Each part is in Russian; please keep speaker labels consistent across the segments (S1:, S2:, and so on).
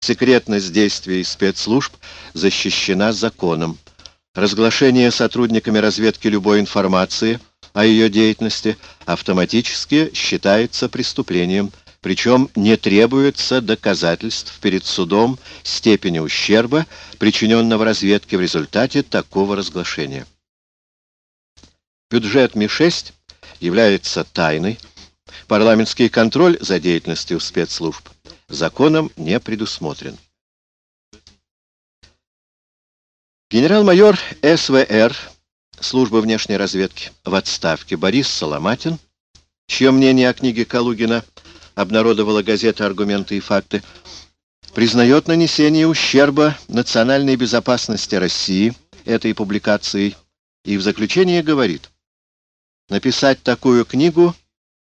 S1: Секретность действий спецслужб защищена законом. Разглашение сотрудниками разведки любой информации о ее деятельности автоматически считается преступлением, причем не требуется доказательств перед судом степени ущерба, причиненного разведке в результате такого разглашения. Бюджет Ми-6 является тайной, парламентский контроль за деятельностью спецслужб законом не предусмотрен. Генерал-майор СВР, служба внешней разведки, в отставке Борис Соломатин, чье мнение о книге Калугина обнародовала газета «Аргументы и факты», признает нанесение ущерба национальной безопасности России этой публикацией и в заключение говорит, написать такую книгу —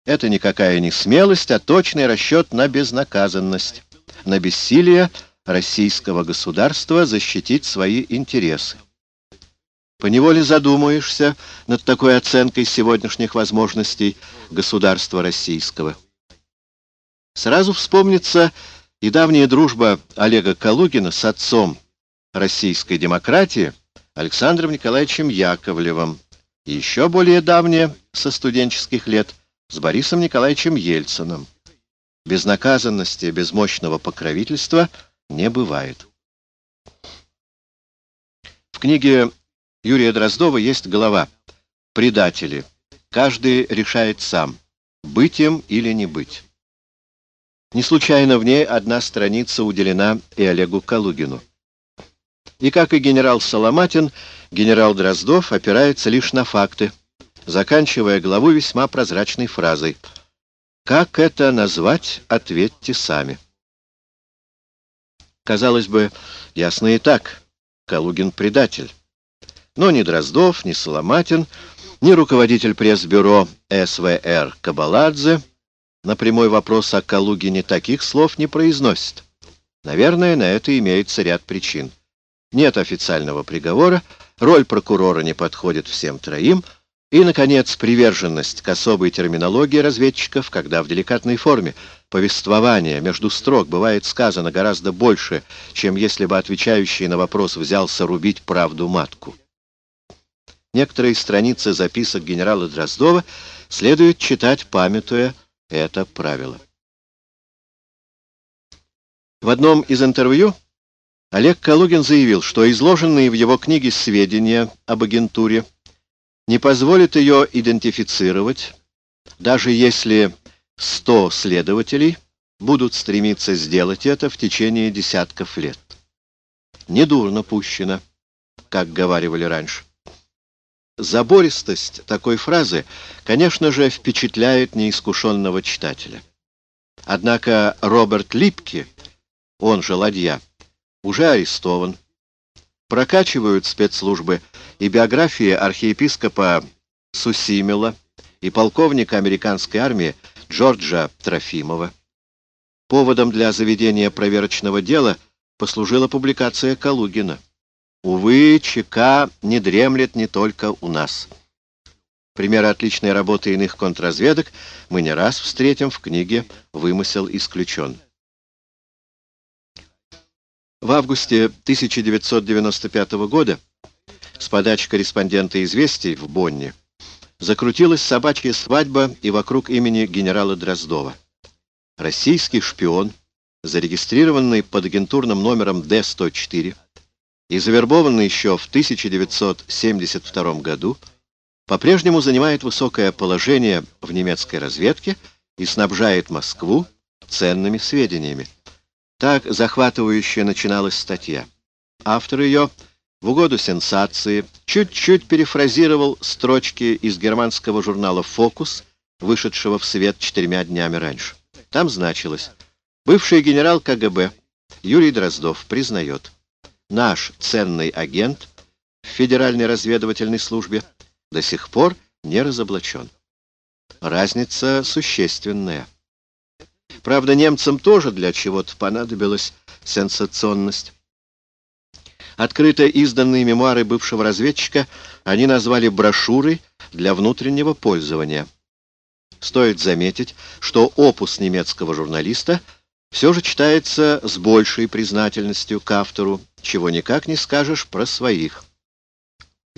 S1: это никакая не смелость, а точный расчет на безнаказанность, на бессилие российского государства защитить свои интересы. Поневоле задумаешься над такой оценкой сегодняшних возможностей государства российского. Сразу вспомнится и давняя дружба Олега Калугина с отцом российской демократии Александром Николаевичем Яковлевым, и еще более давняя, со студенческих лет, с Борисом Николаевичем Ельциным. Безнаказанности, без мощного покровительства – не бывает. В книге Юрия Дроздова есть глава «Предатели». Каждый решает сам, быть им или не быть. Не случайно в ней одна страница уделена и Олегу Калугину. И, как и генерал Соломатин, генерал Дроздов опирается лишь на факты, заканчивая главу весьма прозрачной фразой «Как это назвать, ответьте сами». Казалось бы, ясно и так. Калугин предатель. Но ни Дроздов, ни Соломатин, ни руководитель пресс-бюро СВР Кабаладзе на прямой вопрос о Калугине таких слов не произносит. Наверное, на это имеется ряд причин. Нет официального приговора, роль прокурора не подходит всем троим, и, наконец, приверженность к особой терминологии разведчиков, когда в деликатной форме повествования между строк бывает сказано гораздо больше, чем если бы отвечающий на вопрос взялся рубить правду матку. Некоторые страницы записок генерала Дроздова следует читать, памятуя это правило. В одном из интервью Олег Калугин заявил, что изложенные в его книге сведения об агентуре не позволят ее идентифицировать, даже если 100 следователей будут стремиться сделать это в течение десятков лет. Недурно пущено, как говаривали раньше. Забористость такой фразы, конечно же, впечатляет неискушенного читателя. Однако Роберт Липки, он же Ладья, уже арестован. Прокачивают спецслужбы и биографии архиепископа Сусимила и полковника американской армии Джорджа Трофимова. Поводом для заведения проверочного дела послужила публикация Калугина. Увы, ЧК не дремлет не только у нас. Примеры отличной работы иных контрразведок мы не раз встретим в книге «Вымысел исключен». В августе 1995 года с подачи корреспондента «Известий» в Бонне закрутилась собачья свадьба и вокруг имени генерала Дроздова. Российский шпион, зарегистрированный под агентурным номером Д-104 и завербованный еще в 1972 году, по-прежнему занимает высокое положение в немецкой разведке и снабжает Москву ценными сведениями. Так захватывающе начиналась статья. Автор ее — в угоду сенсации чуть-чуть перефразировал строчки из германского журнала «Фокус», вышедшего в свет четырьмя днями раньше. Там значилось «Бывший генерал КГБ Юрий Дроздов признает, наш ценный агент в Федеральной разведывательной службе до сих пор не разоблачен». Разница существенная. Правда, немцам тоже для чего-то понадобилась сенсационность. Открыто изданные мемуары бывшего разведчика они назвали брошюрой для внутреннего пользования. Стоит заметить, что опус немецкого журналиста все же читается с большей признательностью к автору, чего никак не скажешь про своих.